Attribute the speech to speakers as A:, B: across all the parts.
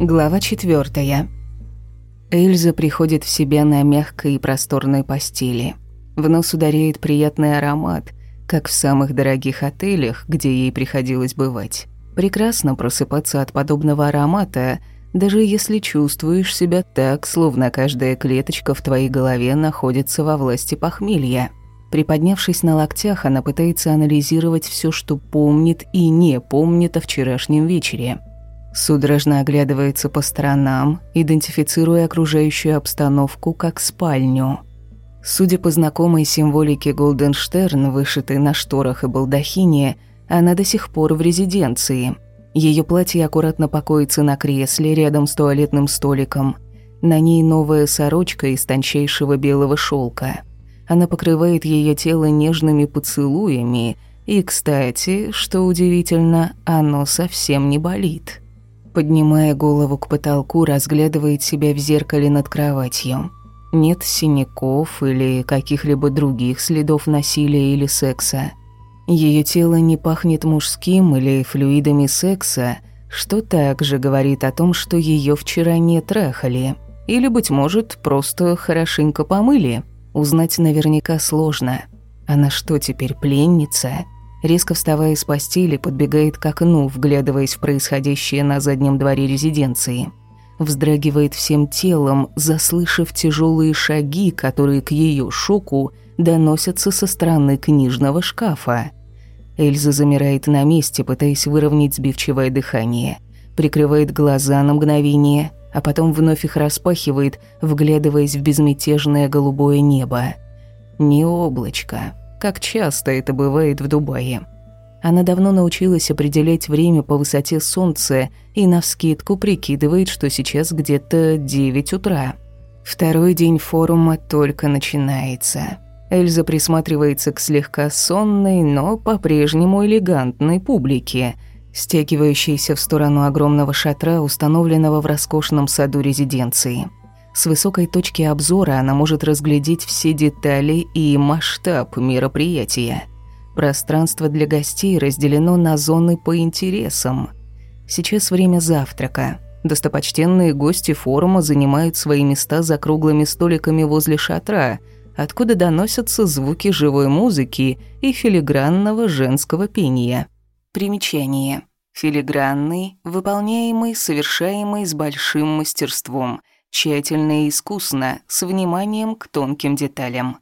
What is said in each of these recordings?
A: Глава четвертая. Эльза приходит в себя на мягкой и просторной постели. В нос ударяет приятный аромат, как в самых дорогих отелях, где ей приходилось бывать. Прекрасно просыпаться от подобного аромата, даже если чувствуешь себя так, словно каждая клеточка в твоей голове находится во власти похмелья. Приподнявшись на локтях, она пытается анализировать все, что помнит и не помнит о вчерашнем вечере – Судорожно оглядывается по сторонам, идентифицируя окружающую обстановку как спальню. Судя по знакомой символике Голденштерн, вышитой на шторах и балдахине, она до сих пор в резиденции. Ее платье аккуратно покоится на кресле рядом с туалетным столиком. На ней новая сорочка из тончайшего белого шелка. Она покрывает ее тело нежными поцелуями, и, кстати, что удивительно, оно совсем не болит поднимая голову к потолку, разглядывает себя в зеркале над кроватью. Нет синяков или каких-либо других следов насилия или секса. Ее тело не пахнет мужским или флюидами секса, что также говорит о том, что ее вчера не трахали. Или, быть может, просто хорошенько помыли. Узнать наверняка сложно. Она что, теперь пленница? Резко вставая с постели, подбегает к окну, вглядываясь в происходящее на заднем дворе резиденции. Вздрагивает всем телом, заслышав тяжелые шаги, которые к ее шоку доносятся со стороны книжного шкафа. Эльза замирает на месте, пытаясь выровнять сбивчивое дыхание. Прикрывает глаза на мгновение, а потом вновь их распахивает, вглядываясь в безмятежное голубое небо. Не облачко, как часто это бывает в Дубае. Она давно научилась определять время по высоте солнца и навскидку прикидывает, что сейчас где-то 9 утра. Второй день форума только начинается. Эльза присматривается к слегка сонной, но по-прежнему элегантной публике, стягивающейся в сторону огромного шатра, установленного в роскошном саду резиденции. С высокой точки обзора она может разглядеть все детали и масштаб мероприятия. Пространство для гостей разделено на зоны по интересам. Сейчас время завтрака. Достопочтенные гости форума занимают свои места за круглыми столиками возле шатра, откуда доносятся звуки живой музыки и филигранного женского пения. Примечание. Филигранный, выполняемый, совершаемый с большим мастерством – тщательно и искусно, с вниманием к тонким деталям.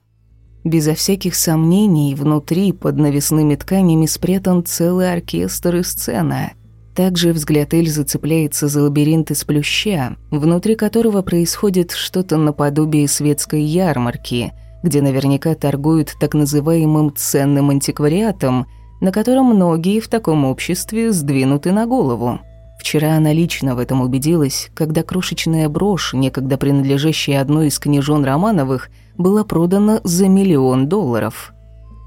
A: Безо всяких сомнений, внутри, под навесными тканями, спрятан целый оркестр и сцена. Также взгляд Эльзы цепляется за лабиринт из плюща, внутри которого происходит что-то наподобие светской ярмарки, где наверняка торгуют так называемым ценным антиквариатом, на котором многие в таком обществе сдвинуты на голову. Вчера она лично в этом убедилась, когда крошечная брошь, некогда принадлежащая одной из княжон Романовых, была продана за миллион долларов.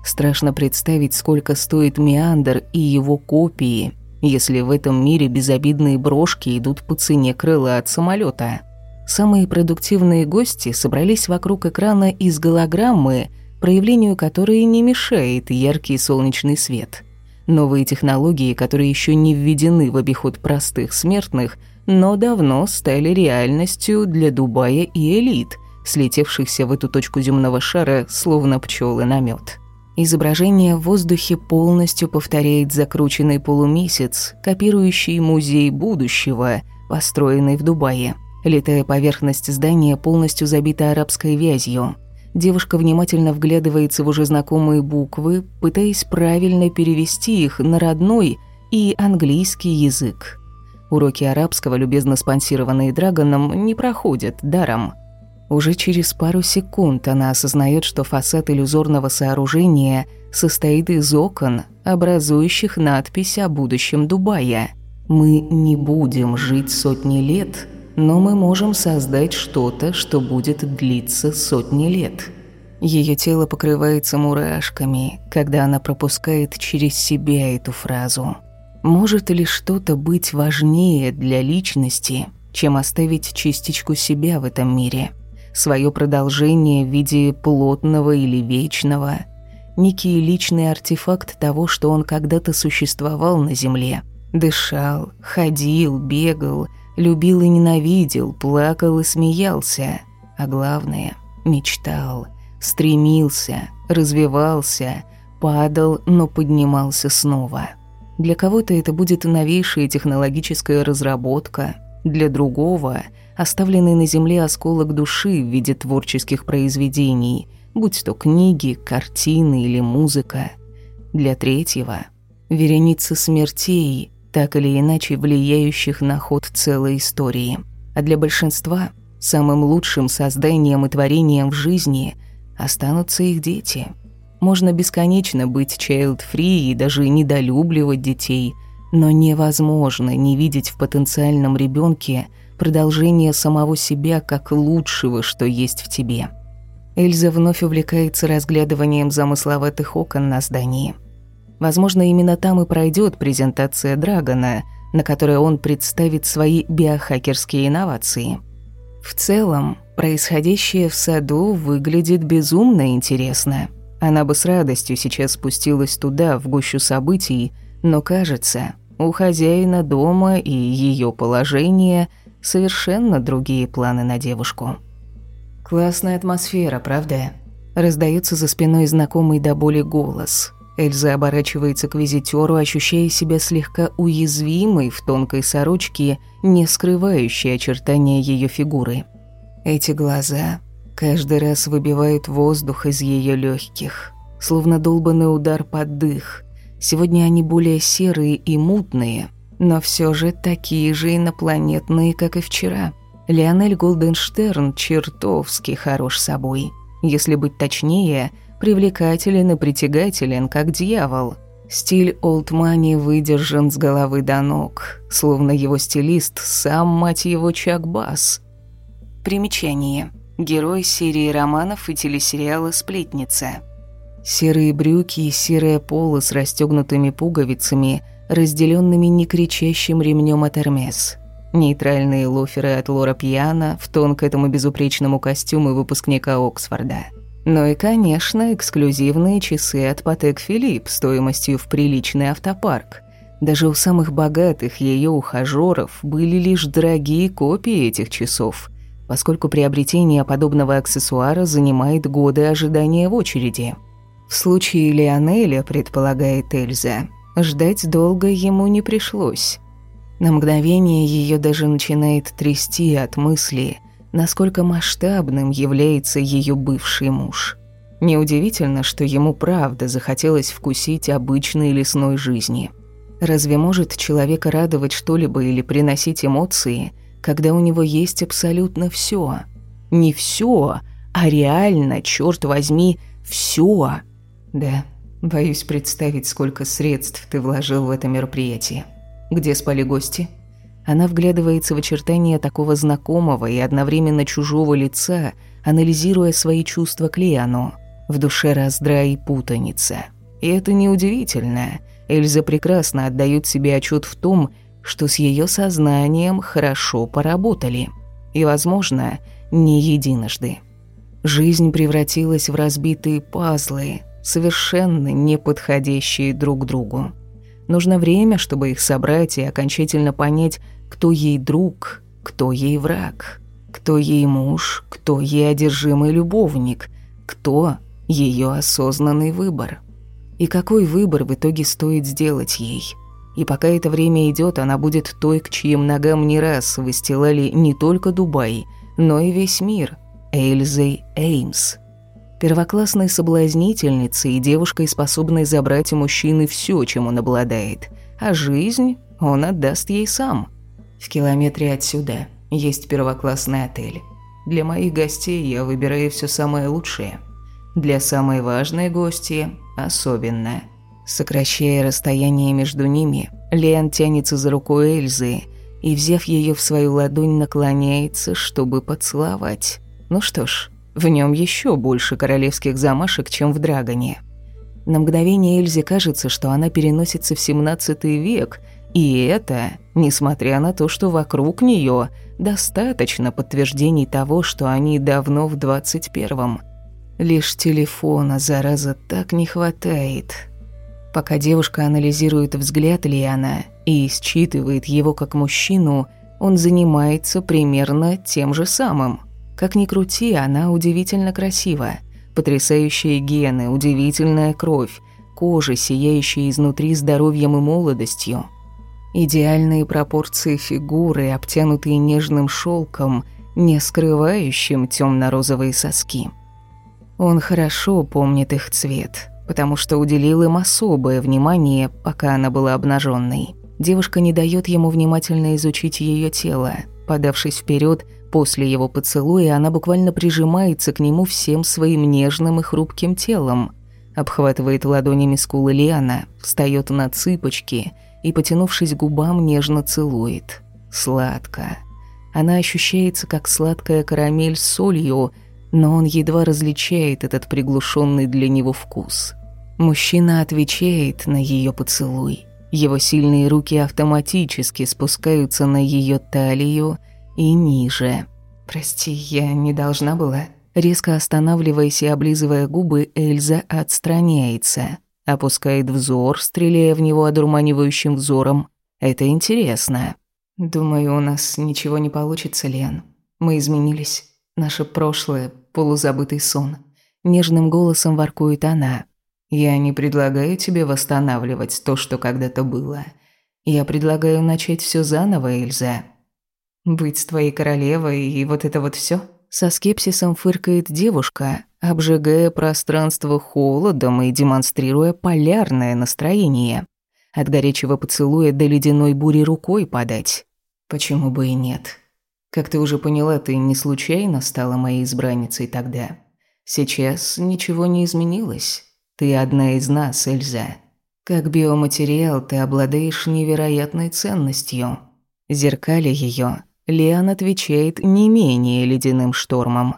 A: Страшно представить, сколько стоит Меандр и его копии, если в этом мире безобидные брошки идут по цене крыла от самолета. Самые продуктивные гости собрались вокруг экрана из голограммы, проявлению которой не мешает яркий солнечный свет – Новые технологии, которые еще не введены в обиход простых смертных, но давно стали реальностью для Дубая и элит, слетевшихся в эту точку земного шара, словно пчелы на мед. Изображение в воздухе полностью повторяет закрученный полумесяц, копирующий музей будущего, построенный в Дубае. Летая поверхность здания полностью забита арабской вязью. Девушка внимательно вглядывается в уже знакомые буквы, пытаясь правильно перевести их на родной и английский язык. Уроки арабского, любезно спонсированные Драгоном, не проходят даром. Уже через пару секунд она осознает, что фасад иллюзорного сооружения состоит из окон, образующих надпись о будущем Дубая. «Мы не будем жить сотни лет», но мы можем создать что-то, что будет длиться сотни лет. Ее тело покрывается мурашками, когда она пропускает через себя эту фразу. Может ли что-то быть важнее для личности, чем оставить частичку себя в этом мире? Свое продолжение в виде плотного или вечного? Некий личный артефакт того, что он когда-то существовал на Земле. Дышал, ходил, бегал – Любил и ненавидел, плакал и смеялся. А главное, мечтал, стремился, развивался, падал, но поднимался снова. Для кого-то это будет новейшая технологическая разработка, для другого – оставленный на земле осколок души в виде творческих произведений, будь то книги, картины или музыка. Для третьего – вереница смертей, так или иначе влияющих на ход целой истории. А для большинства – самым лучшим созданием и творением в жизни останутся их дети. Можно бесконечно быть child-free и даже недолюбливать детей, но невозможно не видеть в потенциальном ребенке продолжение самого себя как лучшего, что есть в тебе. Эльза вновь увлекается разглядыванием замысловатых окон на здании. Возможно, именно там и пройдет презентация Драгона, на которой он представит свои биохакерские инновации. В целом, происходящее в саду выглядит безумно интересно. Она бы с радостью сейчас спустилась туда, в гущу событий, но кажется, у хозяина дома и ее положения совершенно другие планы на девушку. «Классная атмосфера, правда?» Раздается за спиной знакомый до боли голос. Эльза оборачивается к визитеру, ощущая себя слегка уязвимой в тонкой сорочке, не скрывающей очертания ее фигуры. Эти глаза каждый раз выбивают воздух из ее легких, словно долбанный удар под дых. Сегодня они более серые и мутные, но все же такие же инопланетные, как и вчера. Леонель Голденштерн чертовски хорош собой. Если быть точнее, привлекателен и притягателен, как дьявол. Стиль олдмани выдержан с головы до ног, словно его стилист сам, мать его, Чак Басс. Примечание. Герой серии романов и телесериала «Сплетница». Серые брюки и серое поло с расстегнутыми пуговицами – разделенными некричащим ремнем от Эрмес. Нейтральные лоферы от Лора Пьяна в тон к этому безупречному костюму выпускника Оксфорда. Ну и, конечно, эксклюзивные часы от Патек Филипп стоимостью в приличный автопарк. Даже у самых богатых ее ухажёров были лишь дорогие копии этих часов, поскольку приобретение подобного аксессуара занимает годы ожидания в очереди. В случае Леонеля, предполагает Эльза, Ждать долго ему не пришлось. На мгновение ее даже начинает трясти от мысли, насколько масштабным является ее бывший муж. Неудивительно, что ему правда захотелось вкусить обычной лесной жизни. Разве может человека радовать что-либо или приносить эмоции, когда у него есть абсолютно все? Не все, а реально, черт возьми, все. Да, Боюсь представить, сколько средств ты вложил в это мероприятие. Где спали гости? Она вглядывается в очертания такого знакомого и одновременно чужого лица, анализируя свои чувства к Лиану. В душе раздра и путаница. И это неудивительно. Эльза прекрасно отдает себе отчет в том, что с ее сознанием хорошо поработали. И, возможно, не единожды. Жизнь превратилась в разбитые пазлы, совершенно не подходящие друг другу. Нужно время, чтобы их собрать и окончательно понять, кто ей друг, кто ей враг, кто ей муж, кто ей одержимый любовник, кто ее осознанный выбор. И какой выбор в итоге стоит сделать ей. И пока это время идет, она будет той, к чьим ногам не раз выстилали не только Дубай, но и весь мир. Эльзой Эймс – первоклассной соблазнительницей и девушкой, способной забрать у мужчины все, чем он обладает, а жизнь он отдаст ей сам. В километре отсюда есть первоклассный отель. Для моих гостей я выбираю все самое лучшее. Для самой важной гости особенно. Сокращая расстояние между ними, Леон тянется за рукой Эльзы и, взяв ее в свою ладонь, наклоняется, чтобы поцеловать. Ну что ж, в нем еще больше королевских замашек, чем в Драгоне. На мгновение Эльзе кажется, что она переносится в 17 век, и это, несмотря на то, что вокруг нее достаточно подтверждений того, что они давно в 21-м. Лишь телефона, зараза, так не хватает. Пока девушка анализирует взгляд Лиана и считывает его как мужчину, он занимается примерно тем же самым. Как ни крути, она удивительно красива. Потрясающие гены, удивительная кровь, кожа, сияющая изнутри здоровьем и молодостью. Идеальные пропорции фигуры, обтянутые нежным шелком, не скрывающим темно-розовые соски. Он хорошо помнит их цвет, потому что уделил им особое внимание, пока она была обнаженной. Девушка не дает ему внимательно изучить ее тело. Подавшись вперед, после его поцелуя она буквально прижимается к нему всем своим нежным и хрупким телом. Обхватывает ладонями скулы Лиана, встает на цыпочки и, потянувшись к губам, нежно целует. Сладко. Она ощущается, как сладкая карамель с солью, но он едва различает этот приглушенный для него вкус. Мужчина отвечает на ее поцелуй. Его сильные руки автоматически спускаются на ее талию и ниже. «Прости, я не должна была». Резко останавливаясь и облизывая губы, Эльза отстраняется. Опускает взор, стреляя в него одурманивающим взором. «Это интересно». «Думаю, у нас ничего не получится, Лен. Мы изменились. Наше прошлое – полузабытый сон». Нежным голосом воркует она. Я не предлагаю тебе восстанавливать то, что когда-то было. Я предлагаю начать все заново, Эльза. Быть твоей королевой и вот это вот все. Со скепсисом фыркает девушка, обжигая пространство холодом и демонстрируя полярное настроение. От горячего поцелуя до ледяной бури рукой подать. Почему бы и нет? Как ты уже поняла, ты не случайно стала моей избранницей тогда. Сейчас ничего не изменилось. Ты одна из нас, Эльза. Как биоматериал ты обладаешь невероятной ценностью. Зеркали ее, Лиан отвечает не менее ледяным штормом.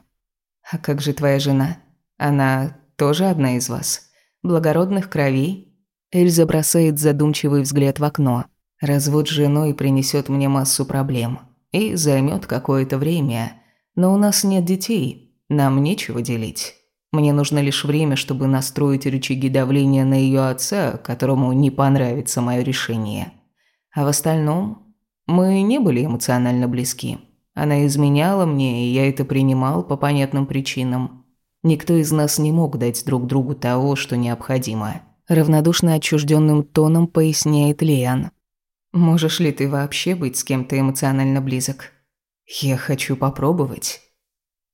A: А как же твоя жена? Она тоже одна из вас? Благородных кровей? Эльза бросает задумчивый взгляд в окно. Развод с женой принесет мне массу проблем. И займет какое-то время. Но у нас нет детей. Нам нечего делить. Мне нужно лишь время, чтобы настроить рычаги давления на ее отца, которому не понравится мое решение. А в остальном мы не были эмоционально близки. Она изменяла мне, и я это принимал по понятным причинам. Никто из нас не мог дать друг другу того, что необходимо. Равнодушно отчужденным тоном поясняет Лиан. «Можешь ли ты вообще быть с кем-то эмоционально близок?» «Я хочу попробовать».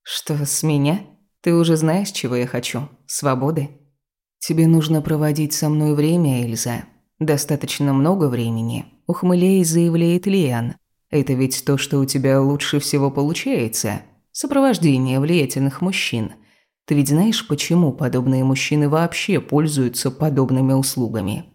A: «Что, с меня?» Ты уже знаешь, чего я хочу? Свободы? Тебе нужно проводить со мной время, Эльза. Достаточно много времени. Ухмыляясь, заявляет Лиан. Это ведь то, что у тебя лучше всего получается. Сопровождение влиятельных мужчин. Ты ведь знаешь, почему подобные мужчины вообще пользуются подобными услугами?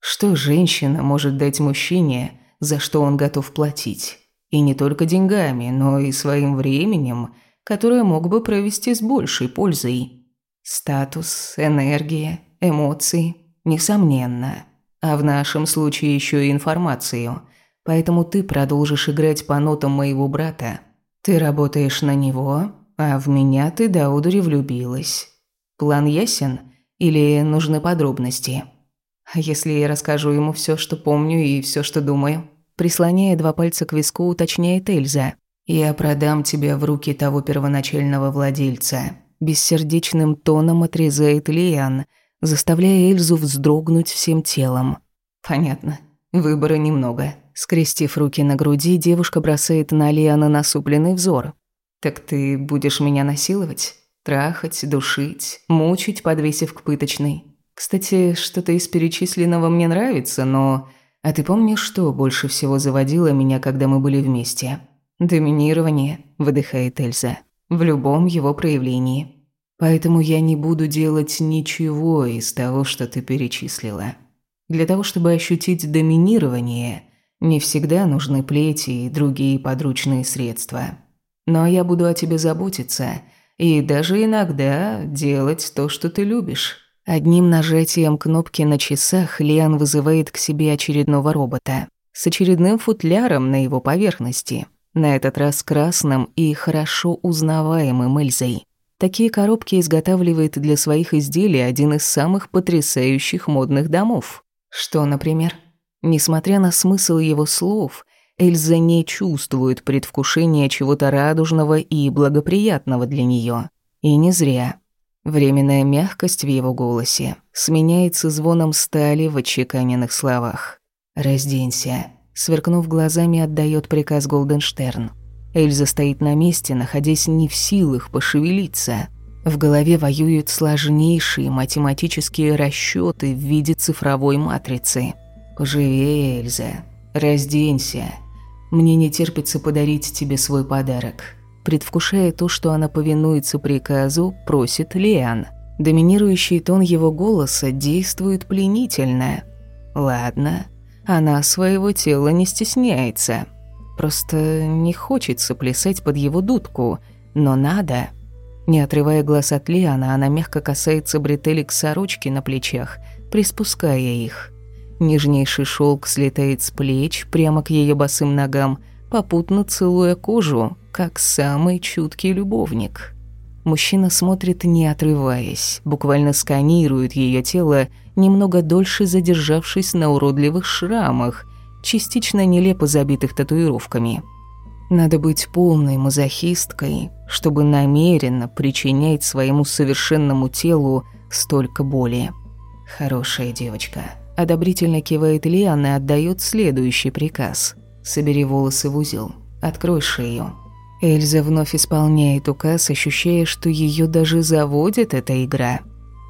A: Что женщина может дать мужчине, за что он готов платить? И не только деньгами, но и своим временем – которое мог бы провести с большей пользой. Статус, энергия, эмоции, несомненно. А в нашем случае еще и информацию. Поэтому ты продолжишь играть по нотам моего брата. Ты работаешь на него, а в меня ты до удури влюбилась. План ясен или нужны подробности? А если я расскажу ему все, что помню и все, что думаю? Прислоняя два пальца к виску, уточняет Эльза. «Я продам тебя в руки того первоначального владельца», – бессердечным тоном отрезает Лиан, заставляя Эльзу вздрогнуть всем телом. «Понятно. Выбора немного». Скрестив руки на груди, девушка бросает на Лиана насупленный взор. «Так ты будешь меня насиловать? Трахать, душить, мучить, подвесив к пыточной? Кстати, что-то из перечисленного мне нравится, но... А ты помнишь, что больше всего заводило меня, когда мы были вместе?» «Доминирование», – выдыхает Эльза, – «в любом его проявлении. Поэтому я не буду делать ничего из того, что ты перечислила. Для того, чтобы ощутить доминирование, не всегда нужны плети и другие подручные средства. Но я буду о тебе заботиться и даже иногда делать то, что ты любишь». Одним нажатием кнопки на часах Лиан вызывает к себе очередного робота с очередным футляром на его поверхности – на этот раз красным и хорошо узнаваемым Эльзой. Такие коробки изготавливает для своих изделий один из самых потрясающих модных домов. Что, например? Несмотря на смысл его слов, Эльза не чувствует предвкушения чего-то радужного и благоприятного для нее. И не зря. Временная мягкость в его голосе сменяется звоном стали в отчеканенных словах. «Разденься», — сверкнув глазами, отдает приказ Голденштерн. Эльза стоит на месте, находясь не в силах пошевелиться. В голове воюют сложнейшие математические расчеты в виде цифровой матрицы. «Поживее, Эльза, разденься», мне не терпится подарить тебе свой подарок. Предвкушая то, что она повинуется приказу, просит Лиан. Доминирующий тон его голоса действует пленительно. Ладно, она своего тела не стесняется. Просто не хочется плясать под его дудку, но надо. Не отрывая глаз от Лиана, она мягко касается бретелек сорочки на плечах, приспуская их. Нежнейший шелк слетает с плеч прямо к ее босым ногам, попутно целуя кожу, как самый чуткий любовник. Мужчина смотрит, не отрываясь, буквально сканирует ее тело, немного дольше задержавшись на уродливых шрамах, частично нелепо забитых татуировками. Надо быть полной мазохисткой, чтобы намеренно причинять своему совершенному телу столько боли. Хорошая девочка. Одобрительно кивает Лиан и отдает следующий приказ. «Собери волосы в узел. Открой шею». Эльза вновь исполняет указ, ощущая, что ее даже заводит эта игра.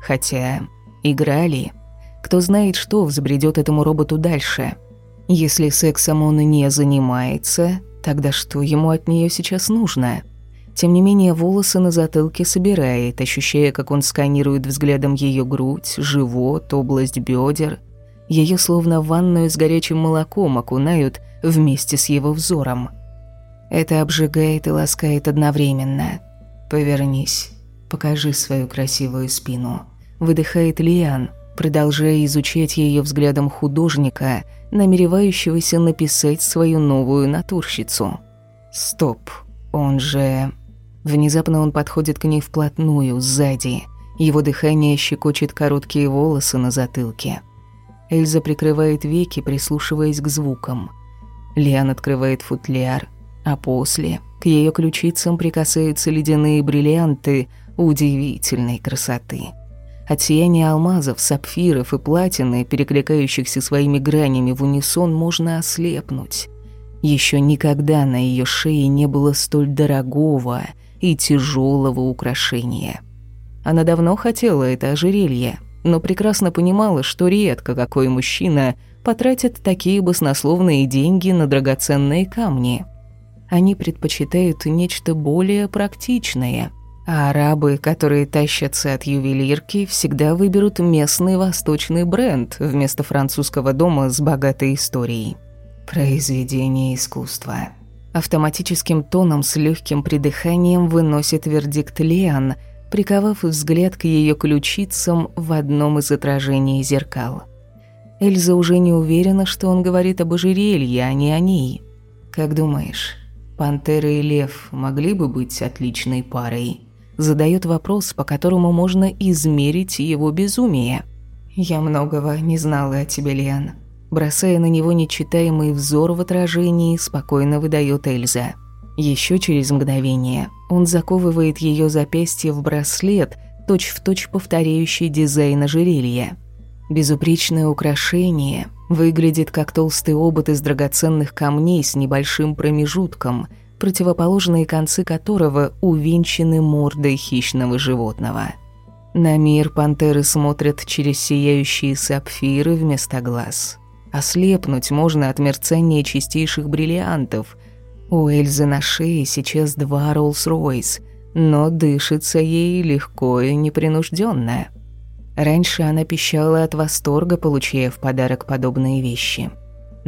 A: Хотя, игра ли? Кто знает, что взбредет этому роботу дальше. Если сексом он не занимается, тогда что ему от нее сейчас нужно? Тем не менее, волосы на затылке собирает, ощущая, как он сканирует взглядом ее грудь, живот, область бедер. Ее словно в ванную с горячим молоком окунают вместе с его взором. Это обжигает и ласкает одновременно. «Повернись, покажи свою красивую спину», – выдыхает Лиан, продолжая изучать ее взглядом художника, намеревающегося написать свою новую натурщицу. «Стоп, он же...» Внезапно он подходит к ней вплотную, сзади. Его дыхание щекочет короткие волосы на затылке. Эльза прикрывает веки, прислушиваясь к звукам. Лиан открывает футляр, а после к ее ключицам прикасаются ледяные бриллианты удивительной красоты. От сияния алмазов, сапфиров и платины, перекликающихся своими гранями в унисон, можно ослепнуть. Еще никогда на ее шее не было столь дорогого и тяжелого украшения. Она давно хотела это ожерелье, но прекрасно понимала, что редко какой мужчина потратит такие баснословные деньги на драгоценные камни. Они предпочитают нечто более практичное, а арабы, которые тащатся от ювелирки, всегда выберут местный восточный бренд вместо французского дома с богатой историей. Произведение искусства. Автоматическим тоном с легким придыханием выносит вердикт Лиан – приковав взгляд к ее ключицам в одном из отражений зеркал. Эльза уже не уверена, что он говорит об ожерелье, а не о ней. «Как думаешь, пантера и лев могли бы быть отличной парой?» Задает вопрос, по которому можно измерить его безумие. «Я многого не знала о тебе, Лиан». Бросая на него нечитаемый взор в отражении, спокойно выдает Эльза. Еще через мгновение он заковывает ее запястье в браслет, точь-в-точь точь повторяющий дизайн ожерелья. Безупречное украшение выглядит как толстый обод из драгоценных камней с небольшим промежутком, противоположные концы которого увенчаны мордой хищного животного. На мир пантеры смотрят через сияющие сапфиры вместо глаз. Ослепнуть можно от мерцания чистейших бриллиантов – у Эльзы на шее сейчас два Роллс-Ройс, но дышится ей легко и непринужденно. Раньше она пищала от восторга, получая в подарок подобные вещи.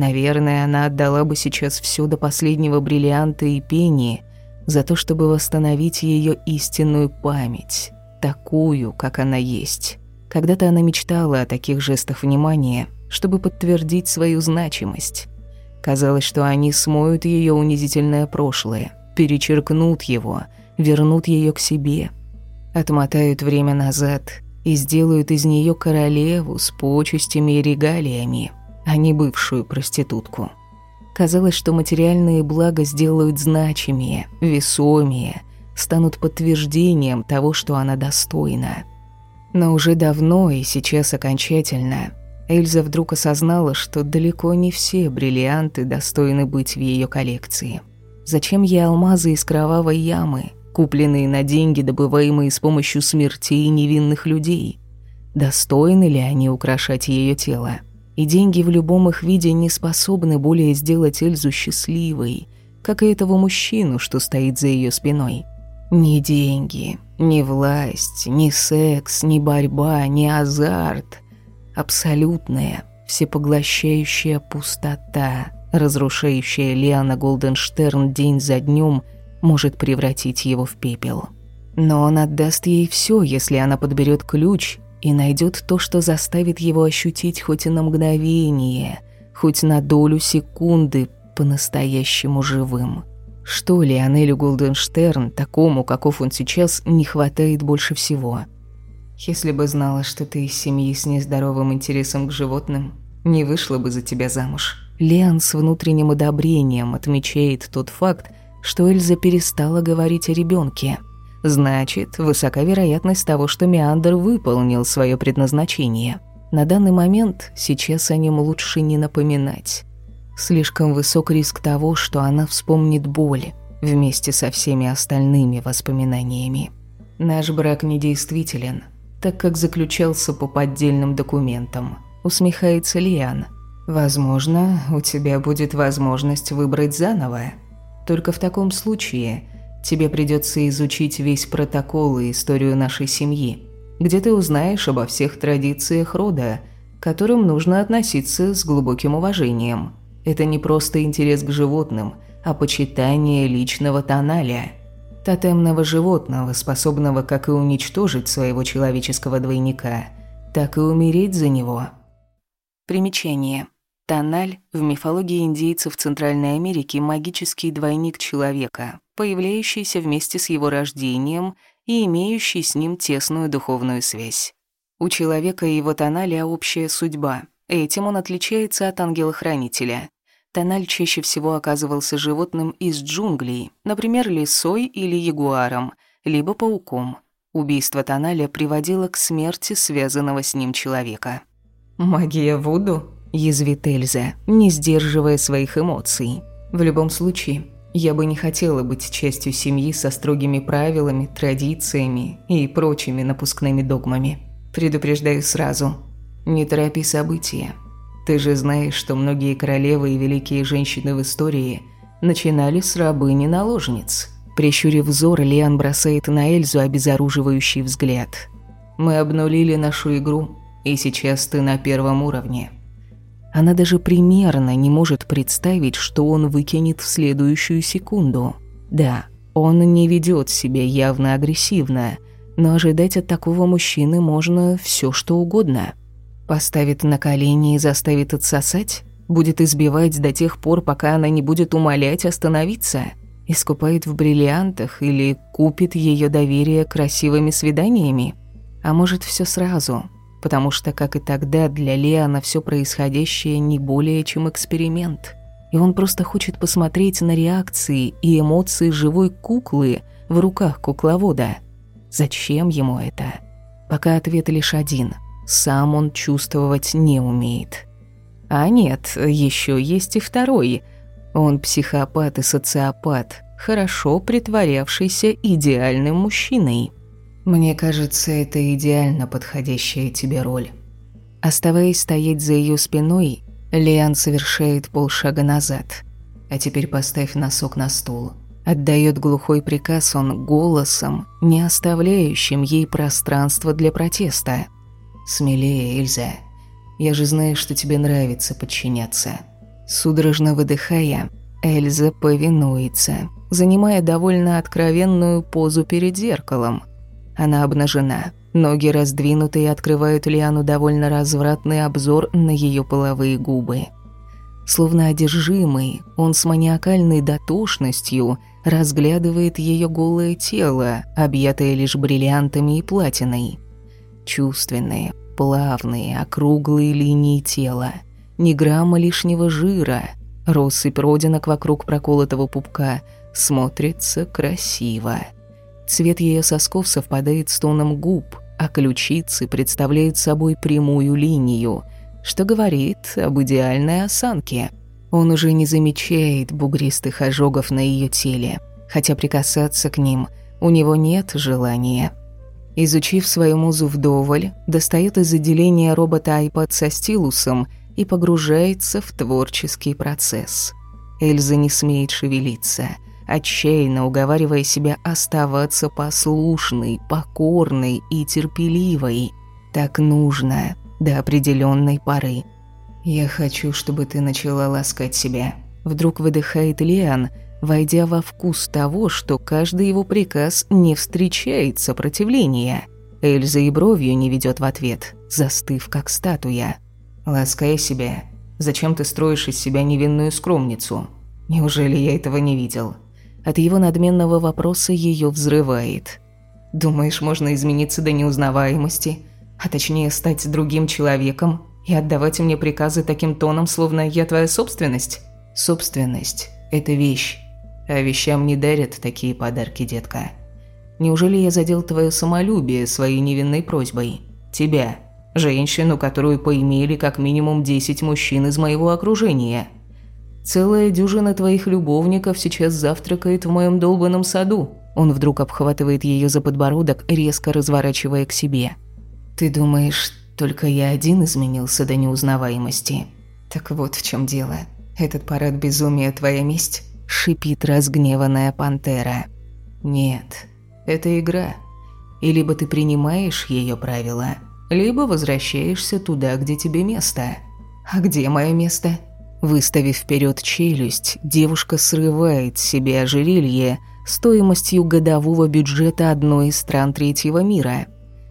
A: Наверное, она отдала бы сейчас все до последнего бриллианта и пени за то, чтобы восстановить ее истинную память, такую, как она есть. Когда-то она мечтала о таких жестах внимания, чтобы подтвердить свою значимость. Казалось, что они смоют ее унизительное прошлое, перечеркнут его, вернут ее к себе, отмотают время назад и сделают из нее королеву с почестями и регалиями, а не бывшую проститутку. Казалось, что материальные блага сделают значимее, весомее, станут подтверждением того, что она достойна. Но уже давно и сейчас окончательно Эльза вдруг осознала, что далеко не все бриллианты достойны быть в ее коллекции. Зачем ей алмазы из кровавой ямы, купленные на деньги, добываемые с помощью смертей невинных людей? Достойны ли они украшать ее тело? И деньги в любом их виде не способны более сделать Эльзу счастливой, как и этого мужчину, что стоит за ее спиной. Ни деньги, ни власть, ни секс, ни борьба, ни азарт. Абсолютная, всепоглощающая пустота, разрушающая Лиана Голденштерн день за днем, может превратить его в пепел. Но он отдаст ей все, если она подберет ключ и найдет то, что заставит его ощутить хоть и на мгновение, хоть на долю секунды по-настоящему живым. Что Лионелю Голденштерн, такому, каков он сейчас, не хватает больше всего? Если бы знала, что ты из семьи с нездоровым интересом к животным, не вышла бы за тебя замуж. Лиан с внутренним одобрением отмечает тот факт, что Эльза перестала говорить о ребенке. Значит, высока вероятность того, что Меандр выполнил свое предназначение. На данный момент сейчас о нем лучше не напоминать. Слишком высок риск того, что она вспомнит боль вместе со всеми остальными воспоминаниями. Наш брак недействителен, так как заключался по поддельным документам. Усмехается Лиан. Возможно, у тебя будет возможность выбрать заново. Только в таком случае тебе придется изучить весь протокол и историю нашей семьи, где ты узнаешь обо всех традициях рода, к которым нужно относиться с глубоким уважением – это не просто интерес к животным, а почитание личного тоналя. Тотемного животного, способного как и уничтожить своего человеческого двойника, так и умереть за него. Примечание. Тональ в мифологии индейцев Центральной Америки магический двойник человека, появляющийся вместе с его рождением и имеющий с ним тесную духовную связь. У человека и его тоналя общая судьба, Этим он отличается от ангела-хранителя. Тональ чаще всего оказывался животным из джунглей, например, лисой или ягуаром, либо пауком. Убийство Тоналя приводило к смерти связанного с ним человека. «Магия Вуду?» – язвит Эльза, не сдерживая своих эмоций. «В любом случае, я бы не хотела быть частью семьи со строгими правилами, традициями и прочими напускными догмами. Предупреждаю сразу, не торопи события. Ты же знаешь, что многие королевы и великие женщины в истории начинали с рабыни-наложниц. Прищурив взор, Лиан бросает на Эльзу обезоруживающий взгляд. «Мы обнулили нашу игру, и сейчас ты на первом уровне». Она даже примерно не может представить, что он выкинет в следующую секунду. Да, он не ведет себя явно агрессивно, но ожидать от такого мужчины можно все что угодно – Поставит на колени и заставит отсосать? Будет избивать до тех пор, пока она не будет умолять остановиться? Искупает в бриллиантах или купит ее доверие красивыми свиданиями? А может, все сразу? Потому что, как и тогда, для Леона все происходящее не более чем эксперимент. И он просто хочет посмотреть на реакции и эмоции живой куклы в руках кукловода. Зачем ему это? Пока ответ лишь один – сам он чувствовать не умеет. А нет, еще есть и второй. Он психопат и социопат, хорошо притворявшийся идеальным мужчиной. Мне кажется, это идеально подходящая тебе роль. Оставаясь стоять за ее спиной, Лиан совершает полшага назад. А теперь поставь носок на стул. Отдает глухой приказ он голосом, не оставляющим ей пространства для протеста. «Смелее, Эльза. Я же знаю, что тебе нравится подчиняться». Судорожно выдыхая, Эльза повинуется, занимая довольно откровенную позу перед зеркалом. Она обнажена, ноги раздвинуты и открывают Лиану довольно развратный обзор на ее половые губы. Словно одержимый, он с маниакальной дотошностью разглядывает ее голое тело, объятое лишь бриллиантами и платиной. Чувственные, плавные, округлые линии тела, ни грамма лишнего жира, Россыпь родинок вокруг проколотого пупка смотрится красиво. Цвет ее сосков совпадает с тоном губ, а ключицы представляют собой прямую линию, что говорит об идеальной осанке. Он уже не замечает бугристых ожогов на ее теле, хотя прикасаться к ним у него нет желания. Изучив свою музу вдоволь, достает из отделения робота iPad со стилусом и погружается в творческий процесс. Эльза не смеет шевелиться – отчаянно уговаривая себя оставаться послушной, покорной и терпеливой. Так нужно до определенной поры. «Я хочу, чтобы ты начала ласкать себя», — вдруг выдыхает Лиан, войдя во вкус того, что каждый его приказ не встречает сопротивления. Эльза и бровью не ведет в ответ, застыв как статуя. «Ласкай себя. Зачем ты строишь из себя невинную скромницу? Неужели я этого не видел?» От его надменного вопроса ее взрывает. «Думаешь, можно измениться до неузнаваемости, а точнее стать другим человеком и отдавать мне приказы таким тоном, словно я твоя собственность?» «Собственность – это вещь, а вещам не дарят такие подарки, детка. Неужели я задел твое самолюбие своей невинной просьбой? Тебя, женщину, которую поимели как минимум 10 мужчин из моего окружения?» Целая дюжина твоих любовников сейчас завтракает в моем долбанном саду. Он вдруг обхватывает ее за подбородок, резко разворачивая к себе. Ты думаешь, только я один изменился до неузнаваемости? Так вот в чем дело. Этот парад безумия твоя месть? Шипит разгневанная пантера. Нет, это игра. И либо ты принимаешь ее правила, либо возвращаешься туда, где тебе место. А где мое место? Выставив вперед челюсть, девушка срывает с себя ожерелье стоимостью годового бюджета одной из стран третьего мира.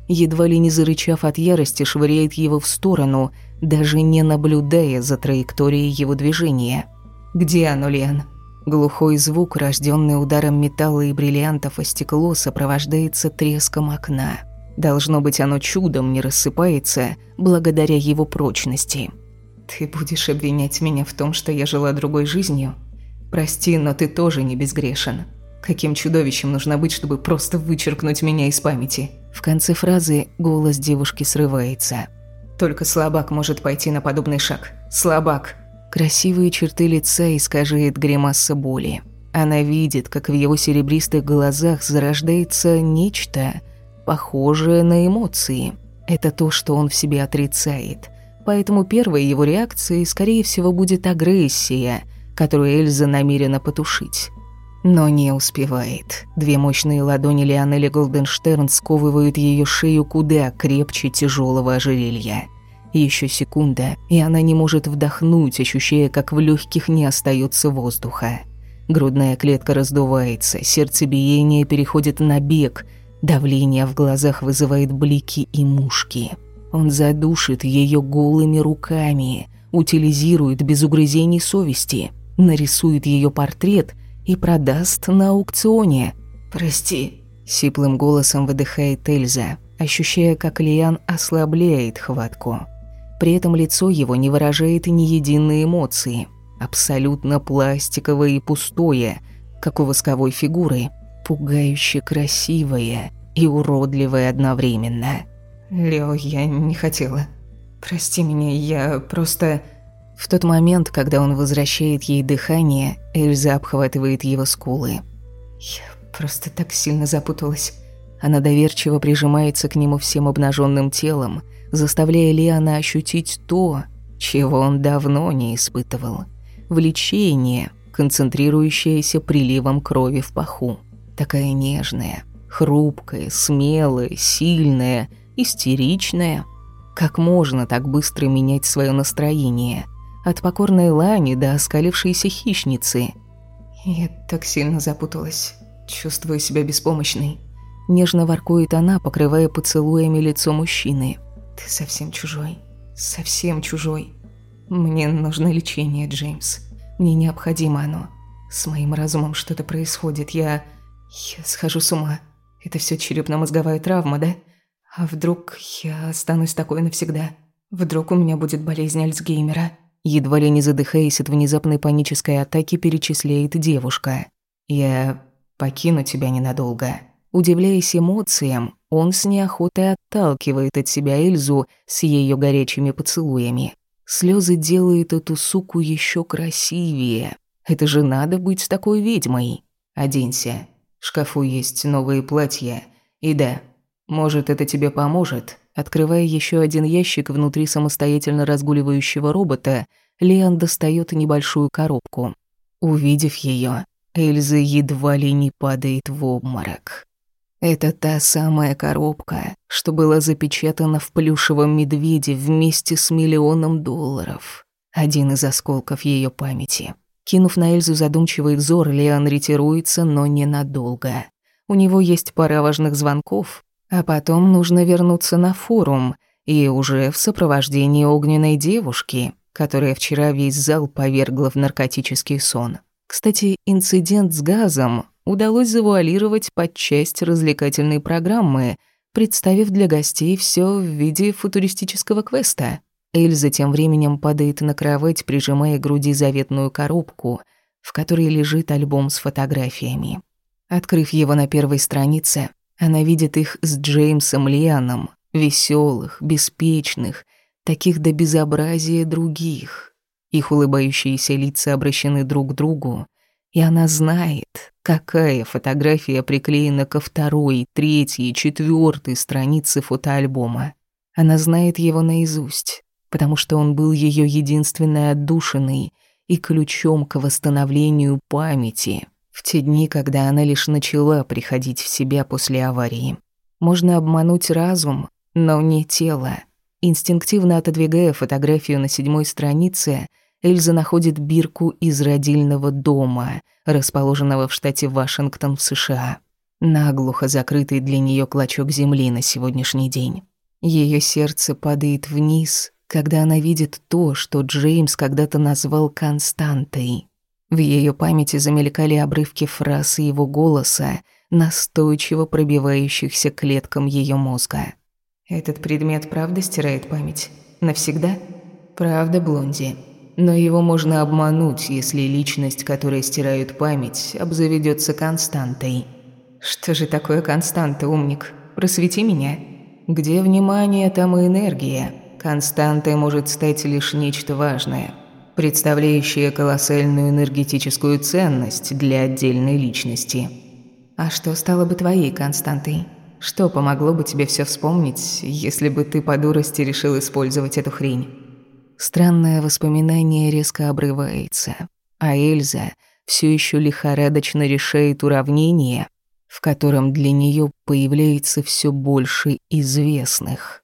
A: Едва ли не зарычав от ярости, швыряет его в сторону, даже не наблюдая за траекторией его движения. «Где оно, Лен?» Глухой звук, рожденный ударом металла и бриллиантов о стекло, сопровождается треском окна. Должно быть, оно чудом не рассыпается благодаря его прочности. Ты будешь обвинять меня в том, что я жила другой жизнью? Прости, но ты тоже не безгрешен. Каким чудовищем нужно быть, чтобы просто вычеркнуть меня из памяти? В конце фразы голос девушки срывается. Только слабак может пойти на подобный шаг. Слабак. Красивые черты лица искажает гримаса боли. Она видит, как в его серебристых глазах зарождается нечто, похожее на эмоции. Это то, что он в себе отрицает – поэтому первой его реакцией, скорее всего, будет агрессия, которую Эльза намерена потушить. Но не успевает. Две мощные ладони Лионели Голденштерн сковывают ее шею куда крепче тяжелого ожерелья. Еще секунда, и она не может вдохнуть, ощущая, как в легких не остается воздуха. Грудная клетка раздувается, сердцебиение переходит на бег, давление в глазах вызывает блики и мушки – он задушит ее голыми руками, утилизирует без угрызений совести, нарисует ее портрет и продаст на аукционе. «Прости», — сиплым голосом выдыхает Эльза, ощущая, как Лиан ослабляет хватку. При этом лицо его не выражает ни единой эмоции. Абсолютно пластиковое и пустое, как у восковой фигуры, пугающе красивое и уродливое одновременно. «Лео, я не хотела. Прости меня, я просто...» В тот момент, когда он возвращает ей дыхание, Эльза обхватывает его скулы. «Я просто так сильно запуталась». Она доверчиво прижимается к нему всем обнаженным телом, заставляя Лиана ощутить то, чего он давно не испытывал. Влечение, концентрирующееся приливом крови в паху. Такая нежная, хрупкая, смелая, сильная истеричная. Как можно так быстро менять свое настроение? От покорной лани до оскалившейся хищницы. Я так сильно запуталась. Чувствую себя беспомощной. Нежно воркует она, покрывая поцелуями лицо мужчины. Ты совсем чужой. Совсем чужой. Мне нужно лечение, Джеймс. Мне необходимо оно. С моим разумом что-то происходит. Я... Я схожу с ума. Это все черепно-мозговая травма, да? А вдруг я останусь такой навсегда? Вдруг у меня будет болезнь Альцгеймера? едва ли не задыхаясь от внезапной панической атаки, перечисляет девушка. «Я покину тебя ненадолго». Удивляясь эмоциям, он с неохотой отталкивает от себя Эльзу с ее горячими поцелуями. Слезы делают эту суку еще красивее. Это же надо быть такой ведьмой. Оденься. В шкафу есть новые платья. И да, может, это тебе поможет. Открывая еще один ящик внутри самостоятельно разгуливающего робота, Лиан достает небольшую коробку. Увидев ее, Эльза едва ли не падает в обморок. Это та самая коробка, что была запечатана в плюшевом медведе вместе с миллионом долларов. Один из осколков ее памяти. Кинув на Эльзу задумчивый взор, Леон ретируется, но ненадолго. У него есть пара важных звонков, а потом нужно вернуться на форум, и уже в сопровождении огненной девушки, которая вчера весь зал повергла в наркотический сон. Кстати, инцидент с газом удалось завуалировать под часть развлекательной программы, представив для гостей все в виде футуристического квеста. Эльза тем временем падает на кровать, прижимая к груди заветную коробку, в которой лежит альбом с фотографиями. Открыв его на первой странице, она видит их с Джеймсом Лианом, веселых, беспечных, таких до безобразия других. Их улыбающиеся лица обращены друг к другу, и она знает, какая фотография приклеена ко второй, третьей, четвертой странице фотоальбома. Она знает его наизусть, потому что он был ее единственной отдушиной и ключом к восстановлению памяти в те дни, когда она лишь начала приходить в себя после аварии. Можно обмануть разум, но не тело. Инстинктивно отодвигая фотографию на седьмой странице, Эльза находит бирку из родильного дома, расположенного в штате Вашингтон в США. Наглухо закрытый для нее клочок земли на сегодняшний день. Ее сердце падает вниз, когда она видит то, что Джеймс когда-то назвал константой. В ее памяти замелькали обрывки фраз его голоса, настойчиво пробивающихся клеткам ее мозга. «Этот предмет правда стирает память? Навсегда?» «Правда, Блонди. Но его можно обмануть, если личность, которая стирает память, обзаведется константой. Что же такое константа, умник? Просвети меня. Где внимание, там и энергия. Константой может стать лишь нечто важное, представляющее колоссальную энергетическую ценность для отдельной личности. А что стало бы твоей константой? Что помогло бы тебе все вспомнить, если бы ты по дурости решил использовать эту хрень? Странное воспоминание резко обрывается, а Эльза все еще лихорадочно решает уравнение, в котором для нее появляется все больше известных.